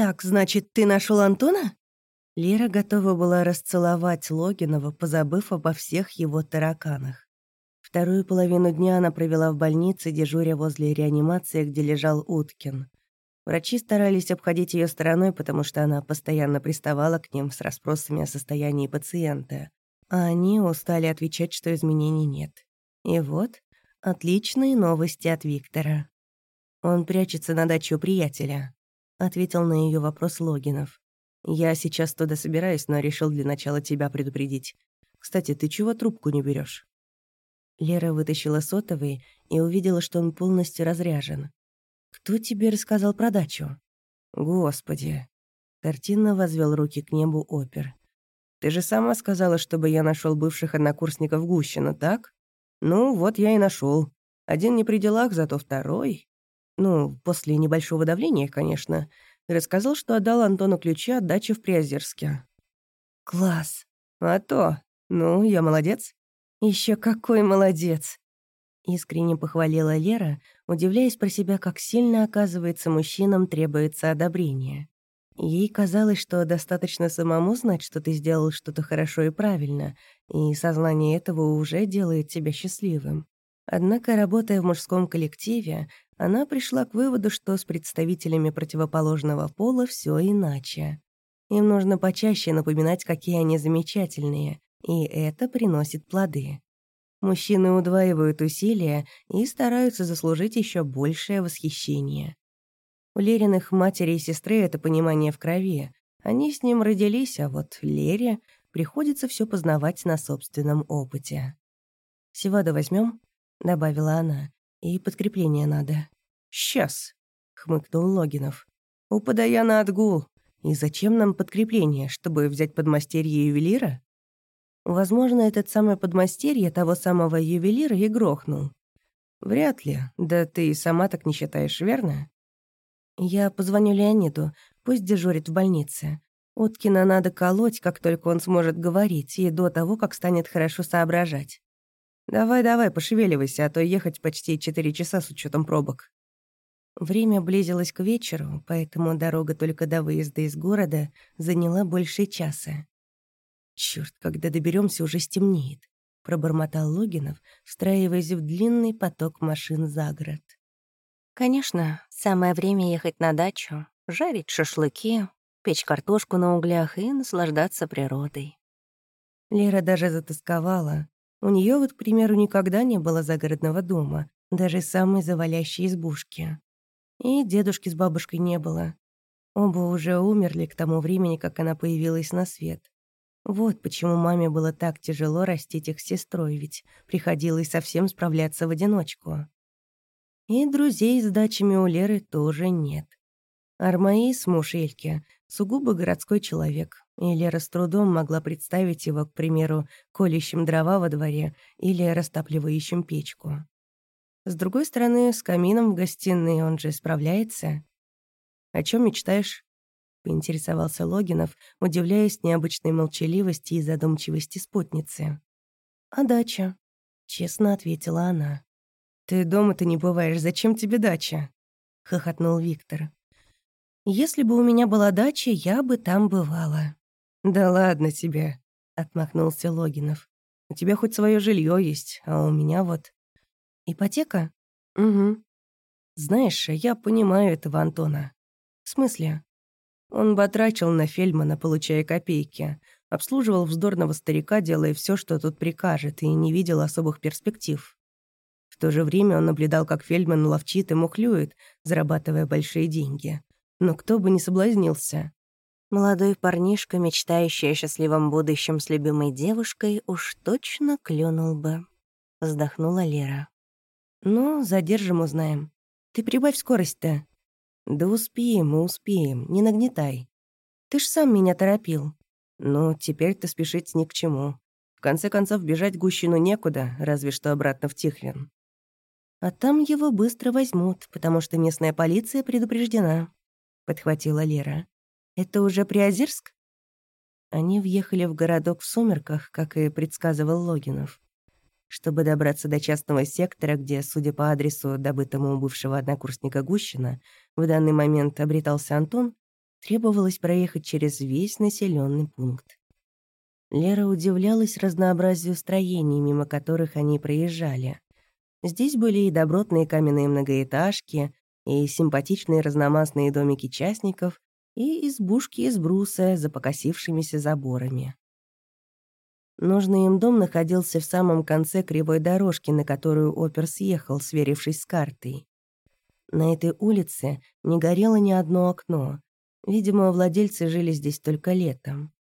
«Так, значит, ты нашел Антона?» Лера готова была расцеловать Логинова, позабыв обо всех его тараканах. Вторую половину дня она провела в больнице, дежуря возле реанимации, где лежал Уткин. Врачи старались обходить ее стороной, потому что она постоянно приставала к ним с расспросами о состоянии пациента. А они устали отвечать, что изменений нет. И вот отличные новости от Виктора. Он прячется на даче у приятеля, ответил на ее вопрос Логинов. Я сейчас туда собираюсь, но решил для начала тебя предупредить. Кстати, ты чего трубку не берешь? Лера вытащила сотовый и увидела, что он полностью разряжен. «Кто тебе рассказал про дачу?» «Господи!» Картинно возвел руки к небу опер. «Ты же сама сказала, чтобы я нашел бывших однокурсников Гущина, так? Ну, вот я и нашел. Один не при делах, зато второй. Ну, после небольшого давления, конечно. Рассказал, что отдал Антону ключи от дачи в Приозерске». «Класс!» «А то! Ну, я молодец?» Еще какой молодец!» Искренне похвалила Лера, удивляясь про себя, как сильно, оказывается, мужчинам требуется одобрение. Ей казалось, что достаточно самому знать, что ты сделал что-то хорошо и правильно, и сознание этого уже делает тебя счастливым. Однако, работая в мужском коллективе, она пришла к выводу, что с представителями противоположного пола все иначе. Им нужно почаще напоминать, какие они замечательные, и это приносит плоды. Мужчины удваивают усилия и стараются заслужить еще большее восхищение. У Лериных матери и сестры это понимание в крови. Они с ним родились, а вот Лере приходится все познавать на собственном опыте. «Севаду возьмем, добавила она, — «и подкрепление надо». «Сейчас», — хмыкнул Логинов. «У Подаяна отгул. И зачем нам подкрепление, чтобы взять подмастерье ювелира?» Возможно, этот самый подмастерье того самого ювелира и грохнул. Вряд ли. Да ты и сама так не считаешь, верно? Я позвоню Леониду, пусть дежурит в больнице. Уткина надо колоть, как только он сможет говорить, и до того, как станет хорошо соображать. Давай-давай, пошевеливайся, а то ехать почти четыре часа с учетом пробок. Время близилось к вечеру, поэтому дорога только до выезда из города заняла больше часа. Черт, когда доберемся, уже стемнеет, пробормотал Логинов, встраиваясь в длинный поток машин за город. Конечно, самое время ехать на дачу, жарить шашлыки, печь картошку на углях и наслаждаться природой. Лера даже затасковала. У нее вот, к примеру, никогда не было загородного дома, даже самой завалящей избушки. И дедушки с бабушкой не было. Оба уже умерли к тому времени, как она появилась на свет. Вот почему маме было так тяжело растить их с сестрой, ведь приходилось совсем справляться в одиночку. И друзей с дачами у Леры тоже нет. Армаис, муж Эльки, сугубо городской человек, и Лера с трудом могла представить его, к примеру, колющим дрова во дворе или растапливающим печку. С другой стороны, с камином в гостиной он же справляется. «О чем мечтаешь?» — поинтересовался Логинов, удивляясь необычной молчаливости и задумчивости спутницы. «А дача?» — честно ответила она. «Ты дома-то не бываешь, зачем тебе дача?» — хохотнул Виктор. «Если бы у меня была дача, я бы там бывала». «Да ладно тебе», — отмахнулся Логинов. «У тебя хоть свое жилье есть, а у меня вот...» «Ипотека?» «Угу». «Знаешь, я понимаю этого Антона». «В смысле?» Он батрачил на Фельдмана, получая копейки, обслуживал вздорного старика, делая все, что тот прикажет, и не видел особых перспектив. В то же время он наблюдал, как Фельдман ловчит и мухлюет, зарабатывая большие деньги. Но кто бы не соблазнился. Молодой парнишка, мечтающий о счастливом будущем с любимой девушкой, уж точно клюнул бы. Вздохнула Лера. «Ну, задержим, узнаем. Ты прибавь скорость-то», «Да успеем мы, успеем, не нагнетай. Ты ж сам меня торопил. Ну, теперь-то спешить ни к чему. В конце концов, бежать гущину некуда, разве что обратно в Тихвин. А там его быстро возьмут, потому что местная полиция предупреждена», — подхватила Лера. «Это уже Приозерск?» Они въехали в городок в сумерках, как и предсказывал Логинов. Чтобы добраться до частного сектора, где, судя по адресу, добытому у бывшего однокурсника Гущина, в данный момент обретался Антон, Требовалось проехать через весь населенный пункт. Лера удивлялась разнообразию строений, мимо которых они проезжали. Здесь были и добротные каменные многоэтажки, и симпатичные разномастные домики частников, и избушки из бруса за покосившимися заборами. Нужный им дом находился в самом конце кривой дорожки, на которую Опер съехал, сверившись с картой. На этой улице не горело ни одно окно. Видимо, владельцы жили здесь только летом.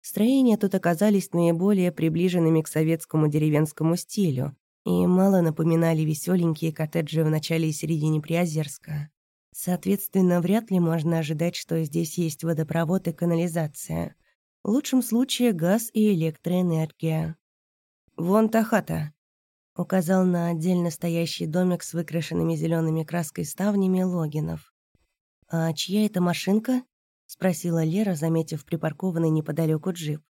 Строения тут оказались наиболее приближенными к советскому деревенскому стилю и мало напоминали веселенькие коттеджи в начале и середине Приозерска. Соответственно, вряд ли можно ожидать, что здесь есть водопровод и канализация. В лучшем случае газ и электроэнергия. «Вон та хата», — указал на отдельно стоящий домик с выкрашенными зелеными краской ставнями Логинов. «А чья это машинка?» — спросила Лера, заметив припаркованный неподалеку джип.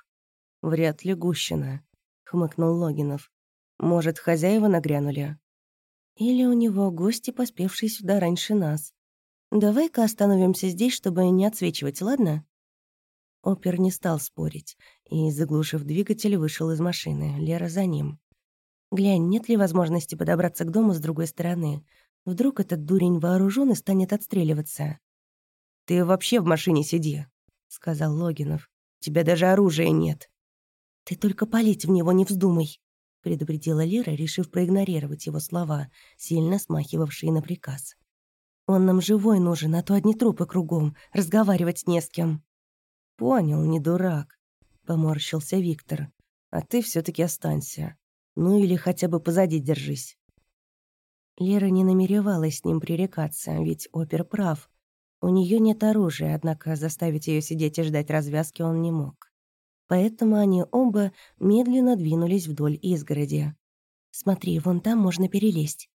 «Вряд ли Гущина», — хмыкнул Логинов. «Может, хозяева нагрянули?» «Или у него гости, поспевшие сюда раньше нас. Давай-ка остановимся здесь, чтобы не отсвечивать, ладно?» Опер не стал спорить и, заглушив двигатель, вышел из машины. Лера за ним. «Глянь, нет ли возможности подобраться к дому с другой стороны? Вдруг этот дурень вооружен и станет отстреливаться?» «Ты вообще в машине сиди», — сказал Логинов. «Тебя даже оружия нет». «Ты только палить в него не вздумай», — предупредила Лера, решив проигнорировать его слова, сильно смахивавшие на приказ. «Он нам живой нужен, а то одни трупы кругом, разговаривать не с кем». «Понял, не дурак», — поморщился Виктор. «А ты все таки останься. Ну или хотя бы позади держись». Лера не намеревалась с ним пререкаться, ведь опер прав. У нее нет оружия, однако заставить ее сидеть и ждать развязки он не мог. Поэтому они оба медленно двинулись вдоль изгороди. «Смотри, вон там можно перелезть».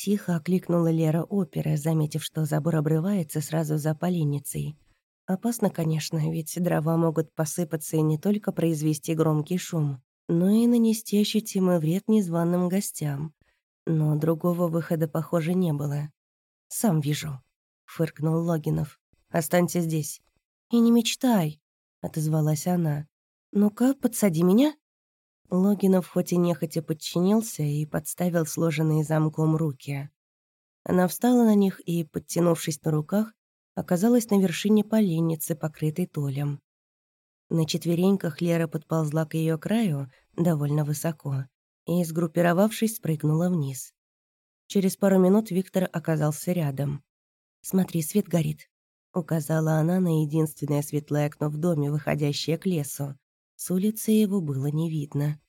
Тихо окликнула Лера опера, заметив, что забор обрывается сразу за поленницей. Опасно, конечно, ведь дрова могут посыпаться и не только произвести громкий шум, но и нанести ощутимый вред незваным гостям. Но другого выхода, похоже, не было. «Сам вижу», — фыркнул Логинов. «Останься здесь». «И не мечтай», — отозвалась она. «Ну-ка, подсади меня». Логинов хоть и нехотя подчинился и подставил сложенные замком руки. Она встала на них и, подтянувшись на руках, оказалась на вершине поленницы, покрытой толем. На четвереньках Лера подползла к ее краю довольно высоко и, сгруппировавшись, спрыгнула вниз. Через пару минут Виктор оказался рядом. «Смотри, свет горит», — указала она на единственное светлое окно в доме, выходящее к лесу. С улицы его было не видно.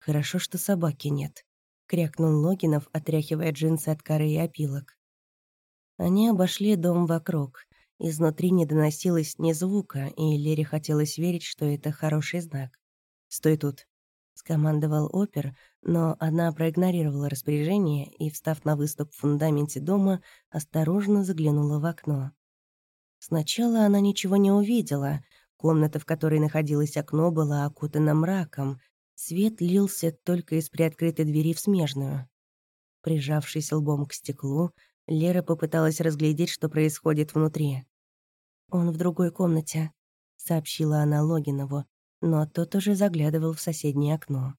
«Хорошо, что собаки нет», — крякнул Логинов, отряхивая джинсы от коры и опилок. Они обошли дом вокруг. Изнутри не доносилось ни звука, и Лере хотелось верить, что это хороший знак. «Стой тут», — скомандовал опер, но она проигнорировала распоряжение и, встав на выступ в фундаменте дома, осторожно заглянула в окно. Сначала она ничего не увидела. Комната, в которой находилось окно, была окутана мраком. Свет лился только из приоткрытой двери в смежную. Прижавшись лбом к стеклу, Лера попыталась разглядеть, что происходит внутри. «Он в другой комнате», — сообщила она Логинову, но тот уже заглядывал в соседнее окно.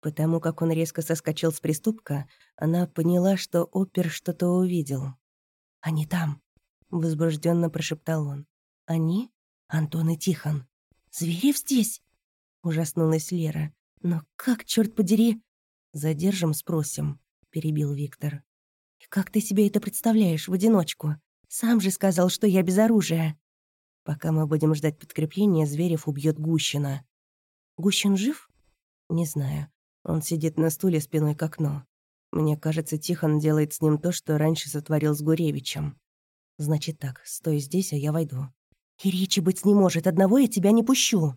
Потому как он резко соскочил с приступка, она поняла, что опер что-то увидел. «Они там», — возбужденно прошептал он. «Они? Антон и Тихон. Зверев здесь?» — ужаснулась Лера. «Но как, черт подери?» «Задержим, спросим», — перебил Виктор. «Как ты себе это представляешь в одиночку? Сам же сказал, что я без оружия». «Пока мы будем ждать подкрепления, Зверев убьет Гущина». «Гущин жив?» «Не знаю. Он сидит на стуле спиной к окну. Мне кажется, Тихон делает с ним то, что раньше сотворил с Гуревичем. Значит так, стой здесь, а я войду». «И речи быть не может, одного я тебя не пущу».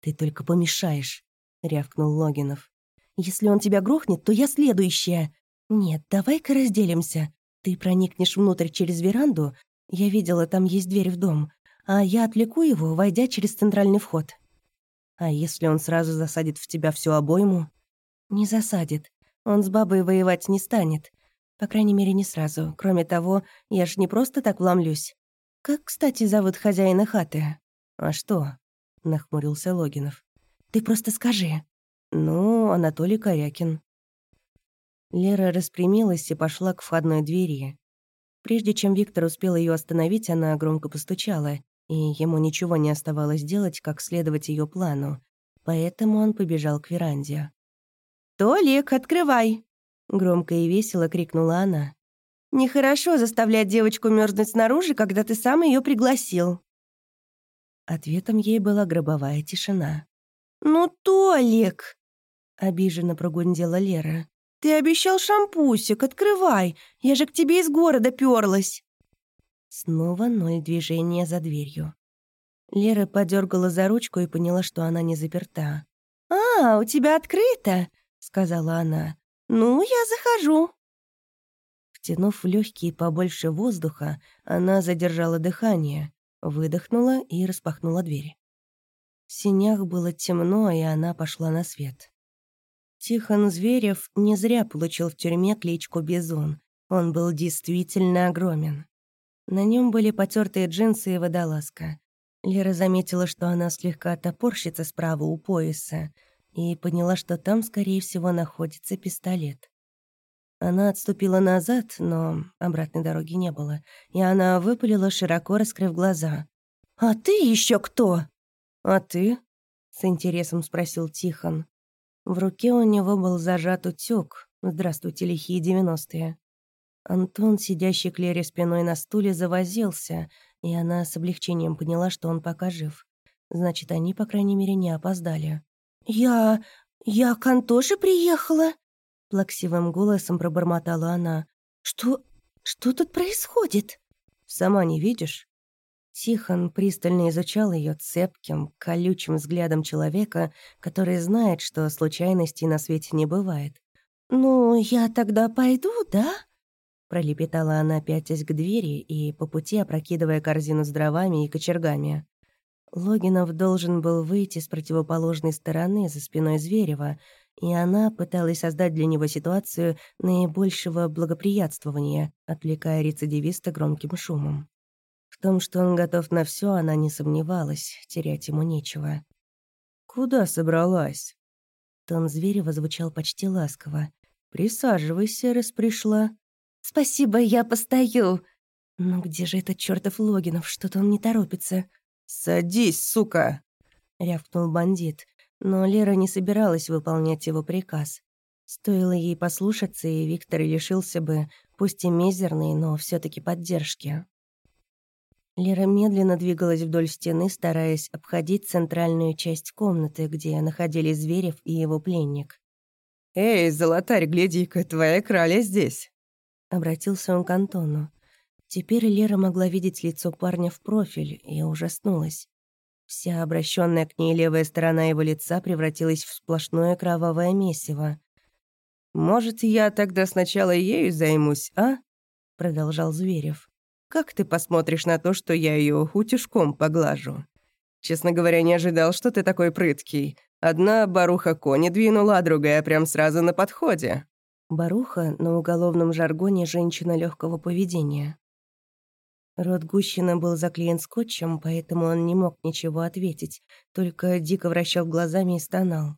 «Ты только помешаешь», — рявкнул Логинов. «Если он тебя грохнет, то я следующая. «Нет, давай-ка разделимся. Ты проникнешь внутрь через веранду, я видела, там есть дверь в дом, а я отвлеку его, войдя через центральный вход». «А если он сразу засадит в тебя всю обойму?» «Не засадит. Он с бабой воевать не станет. По крайней мере, не сразу. Кроме того, я ж не просто так вломлюсь». «Как, кстати, зовут хозяина хаты?» «А что?» — нахмурился Логинов. «Ты просто скажи». «Ну, Анатолий Корякин». Лера распрямилась и пошла к входной двери. Прежде чем Виктор успел ее остановить, она громко постучала, и ему ничего не оставалось делать, как следовать ее плану. Поэтому он побежал к веранде. «Толик, открывай!» — громко и весело крикнула она. «Нехорошо заставлять девочку мерзнуть снаружи, когда ты сам ее пригласил». Ответом ей была гробовая тишина. «Ну, Толик!» — обиженно прогундела Лера. «Ты обещал шампусик, открывай! Я же к тебе из города пёрлась!» Снова ноль движения за дверью. Лера подергала за ручку и поняла, что она не заперта. «А, у тебя открыто!» — сказала она. «Ну, я захожу». Втянув в легкие побольше воздуха, она задержала дыхание, выдохнула и распахнула дверь. В синях было темно, и она пошла на свет. Тихон Зверев не зря получил в тюрьме кличку Бизон. Он был действительно огромен. На нем были потертые джинсы и водолазка. Лера заметила, что она слегка топорщится справа у пояса, и поняла, что там, скорее всего, находится пистолет. Она отступила назад, но обратной дороги не было, и она выпалила, широко раскрыв глаза. «А ты еще кто?» «А ты?» — с интересом спросил Тихон. В руке у него был зажат утюг. Здравствуйте, лихие девяностые. Антон, сидящий к Лере спиной на стуле, завозился, и она с облегчением поняла, что он пока жив. Значит, они, по крайней мере, не опоздали. «Я... я к Антоше приехала?» Плаксивым голосом пробормотала она. «Что... что тут происходит?» «Сама не видишь?» Тихон пристально изучал ее цепким, колючим взглядом человека, который знает, что случайностей на свете не бывает. «Ну, я тогда пойду, да?» Пролепетала она, пятясь к двери и по пути опрокидывая корзину с дровами и кочергами. Логинов должен был выйти с противоположной стороны за спиной Зверева, и она пыталась создать для него ситуацию наибольшего благоприятствования, отвлекая рецидивиста громким шумом. В том, что он готов на все, она не сомневалась, терять ему нечего. «Куда собралась?» Тон Зверева звучал почти ласково. «Присаживайся, раз пришла». «Спасибо, я постою». «Ну где же этот чертов Логинов? Что-то он не торопится». «Садись, сука!» — рявкнул бандит. Но Лера не собиралась выполнять его приказ. Стоило ей послушаться, и Виктор лишился бы, пусть и мизерной, но все таки поддержки. Лера медленно двигалась вдоль стены, стараясь обходить центральную часть комнаты, где находились Зверев и его пленник. «Эй, золотарь, гляди-ка, твоя краля здесь!» Обратился он к Антону. Теперь Лера могла видеть лицо парня в профиль и ужаснулась. Вся обращенная к ней левая сторона его лица превратилась в сплошное кровавое месиво. «Может, я тогда сначала ею займусь, а?» — продолжал Зверев. Как ты посмотришь на то, что я ее утюжком поглажу? Честно говоря, не ожидал, что ты такой прыткий. Одна баруха кони двинула, а другая прям сразу на подходе». Баруха на уголовном жаргоне женщина легкого поведения. Рот Гущина был заклеен скотчем, поэтому он не мог ничего ответить, только дико вращал глазами и стонал.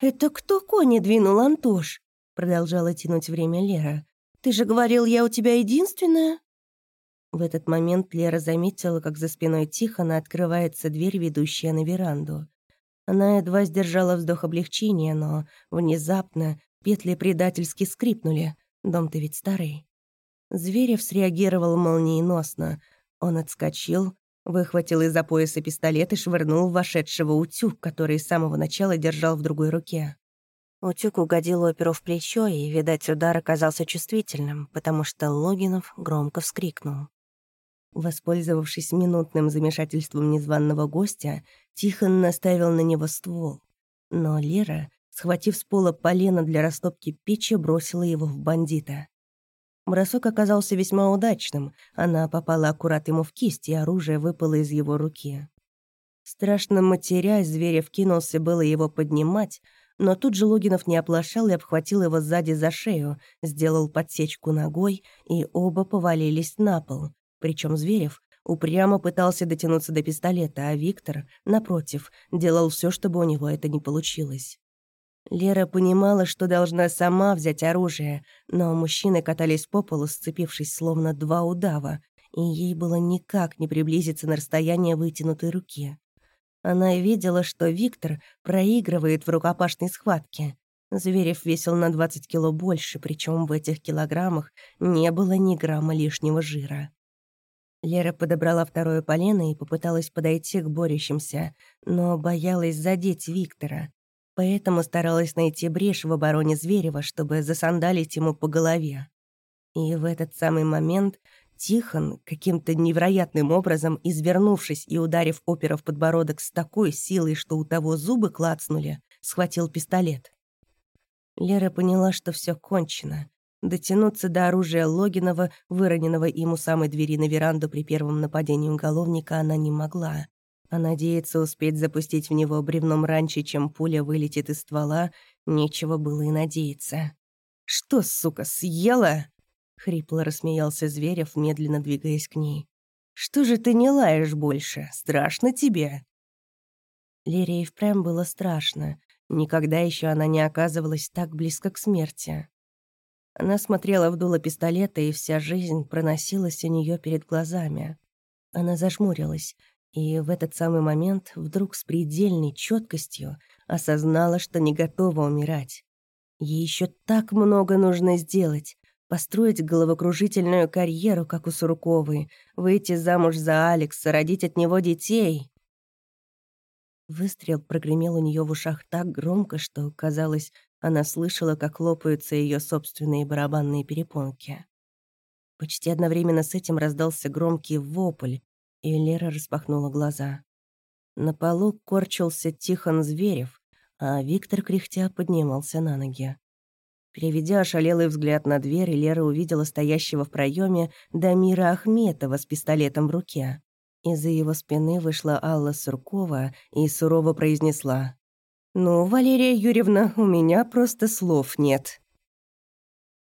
«Это кто кони двинул, Антош?» Продолжала тянуть время Лера. «Ты же говорил, я у тебя единственная?» В этот момент Лера заметила, как за спиной Тихона открывается дверь, ведущая на веранду. Она едва сдержала вздох облегчения, но внезапно петли предательски скрипнули. Дом-то ведь старый. Зверев среагировал молниеносно. Он отскочил, выхватил из-за пояса пистолет и швырнул вошедшего утюг, который с самого начала держал в другой руке. Утюг угодил оперу в плечо, и, видать, удар оказался чувствительным, потому что Логинов громко вскрикнул. Воспользовавшись минутным замешательством незваного гостя, Тихон наставил на него ствол. Но Лера, схватив с пола полено для растопки печи, бросила его в бандита. Бросок оказался весьма удачным. Она попала аккурат ему в кисть, и оружие выпало из его руки. Страшно матерясь, Зверев кинулся было его поднимать, но тут же Логинов не оплошал и обхватил его сзади за шею, сделал подсечку ногой, и оба повалились на пол, причем Зверев упрямо пытался дотянуться до пистолета, а Виктор, напротив, делал все, чтобы у него это не получилось. Лера понимала, что должна сама взять оружие, но мужчины катались по полу, сцепившись словно два удава, и ей было никак не приблизиться на расстояние вытянутой руки. Она видела, что Виктор проигрывает в рукопашной схватке. Зверев весил на 20 кило больше, причем в этих килограммах не было ни грамма лишнего жира. Лера подобрала второе полено и попыталась подойти к борющимся, но боялась задеть Виктора. Поэтому старалась найти брешь в обороне Зверева, чтобы засандалить ему по голове. И в этот самый момент Тихон, каким-то невероятным образом, извернувшись и ударив опера в подбородок с такой силой, что у того зубы клацнули, схватил пистолет. Лера поняла, что все кончено. Дотянуться до оружия Логинова, выроненного им у самой двери на веранду при первом нападении уголовника, она не могла. А надеяться успеть запустить в него бревном раньше, чем пуля вылетит из ствола, нечего было и надеяться. «Что, сука, съела?» — хрипло рассмеялся Зверев, медленно двигаясь к ней. «Что же ты не лаешь больше? Страшно тебе?» Лере и впрямь было страшно. Никогда еще она не оказывалась так близко к смерти. Она смотрела в дуло пистолета, и вся жизнь проносилась у нее перед глазами. Она зажмурилась, и в этот самый момент вдруг с предельной четкостью осознала, что не готова умирать. Ей еще так много нужно сделать. Построить головокружительную карьеру, как у Сурковой, выйти замуж за Алекса, родить от него детей. Выстрел прогремел у нее в ушах так громко, что, казалось, она слышала, как лопаются ее собственные барабанные перепонки. Почти одновременно с этим раздался громкий вопль, и Лера распахнула глаза. На полу корчился Тихон Зверев, а Виктор кряхтя поднимался на ноги. Переведя ошалелый взгляд на дверь, Лера увидела стоящего в проеме Дамира Ахметова с пистолетом в руке. Из-за его спины вышла Алла Суркова и сурово произнесла. «Ну, Валерия Юрьевна, у меня просто слов нет».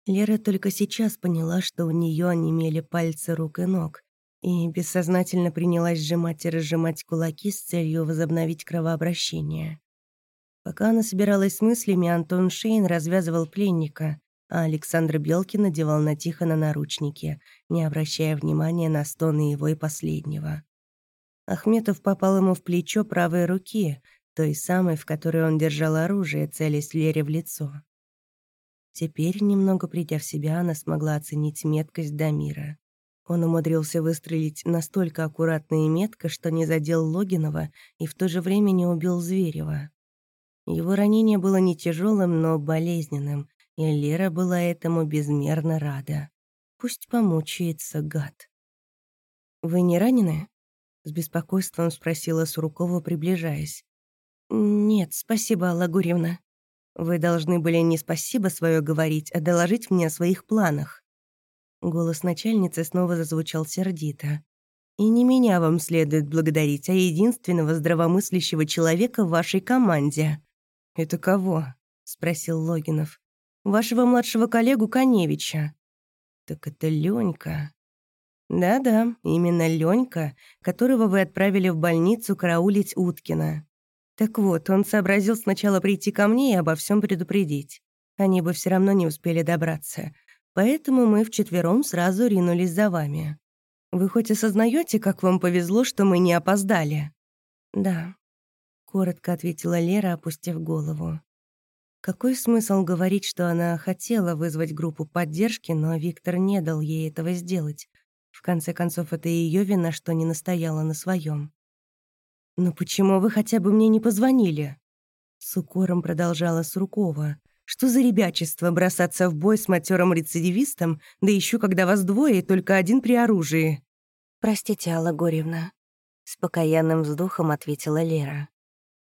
Лера только сейчас поняла, что у нее онемели пальцы рук и ног, и бессознательно принялась сжимать и разжимать кулаки с целью возобновить кровообращение. Пока она собиралась с мыслями, Антон Шейн развязывал пленника, а Александр Белкин надевал на Тихона наручники, не обращая внимания на стоны его и последнего. Ахметов попал ему в плечо правой руки, той самой, в которой он держал оружие, целясь Лере в лицо. Теперь, немного придя в себя, она смогла оценить меткость Дамира. Он умудрился выстрелить настолько аккуратно и метко, что не задел Логинова и в то же время не убил Зверева. Его ранение было не тяжелым, но болезненным, и Лера была этому безмерно рада. Пусть помучается, гад. «Вы не ранены?» — с беспокойством спросила Сурукова, приближаясь. «Нет, спасибо, Алла Гурьевна. Вы должны были не спасибо свое говорить, а доложить мне о своих планах». Голос начальницы снова зазвучал сердито. «И не меня вам следует благодарить, а единственного здравомыслящего человека в вашей команде». «Это кого?» — спросил Логинов. «Вашего младшего коллегу Коневича». «Так это Лёнька». «Да-да, именно Лёнька, которого вы отправили в больницу караулить Уткина. Так вот, он сообразил сначала прийти ко мне и обо всем предупредить. Они бы все равно не успели добраться. Поэтому мы вчетвером сразу ринулись за вами. Вы хоть осознаете, как вам повезло, что мы не опоздали?» «Да», коротко ответила Лера, опустив голову. Какой смысл говорить, что она хотела вызвать группу поддержки, но Виктор не дал ей этого сделать? В конце концов, это ее вина, что не настояла на своем. «Но почему вы хотя бы мне не позвонили?» С укором продолжала Суркова. «Что за ребячество бросаться в бой с матерым рецидивистом, да еще когда вас двое и только один при оружии?» «Простите, Алла Горьевна», — с покаянным вздохом ответила Лера.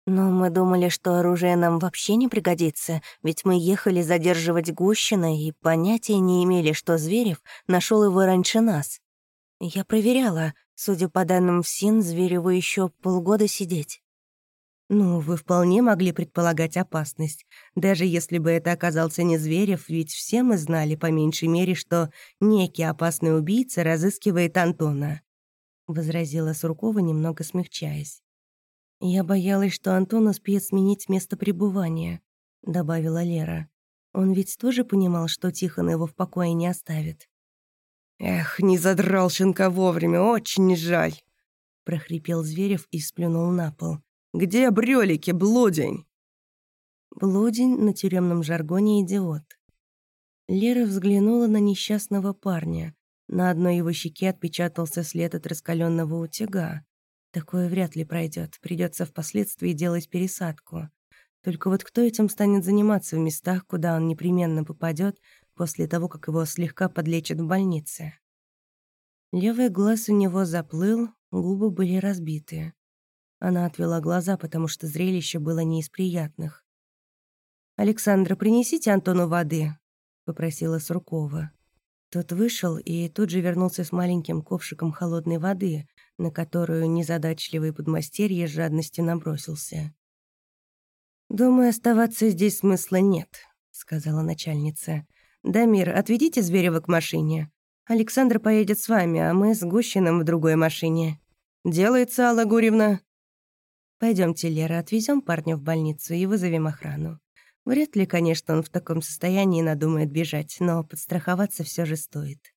«Но мы думали, что оружие нам вообще не пригодится, ведь мы ехали задерживать Гущина и понятия не имели, что Зверев нашел его раньше нас. Я проверяла, судя по данным в СИН, Звереву еще полгода сидеть». «Ну, вы вполне могли предполагать опасность, даже если бы это оказался не Зверев, ведь все мы знали, по меньшей мере, что некий опасный убийца разыскивает Антона. возразила Суркова, немного смягчаясь. «Я боялась, что Антон успеет сменить место пребывания», — добавила Лера. «Он ведь тоже понимал, что Тихон его в покое не оставит». «Эх, не задрал щенка вовремя, очень жаль», — прохрипел Зверев и сплюнул на пол. «Где брёлики, блудень?» Блудень на тюремном жаргоне идиот. Лера взглянула на несчастного парня. На одной его щеке отпечатался след от раскаленного утюга. Такое вряд ли пройдет, придется впоследствии делать пересадку. Только вот кто этим станет заниматься в местах, куда он непременно попадет после того, как его слегка подлечат в больнице? Левый глаз у него заплыл, губы были разбиты. Она отвела глаза, потому что зрелище было не из приятных. «Александра, принесите Антону воды», — попросила Суркова. Тот вышел и тут же вернулся с маленьким ковшиком холодной воды, на которую незадачливый подмастерье с жадностью набросился. «Думаю, оставаться здесь смысла нет», — сказала начальница. «Дамир, отведите Зверева к машине. Александр поедет с вами, а мы с Гущиным в другой машине. Делается, Алла Гурьевна?» Пойдемте, Лера, отвезем парня в больницу и вызовем охрану. Вряд ли, конечно, он в таком состоянии надумает бежать, но подстраховаться все же стоит.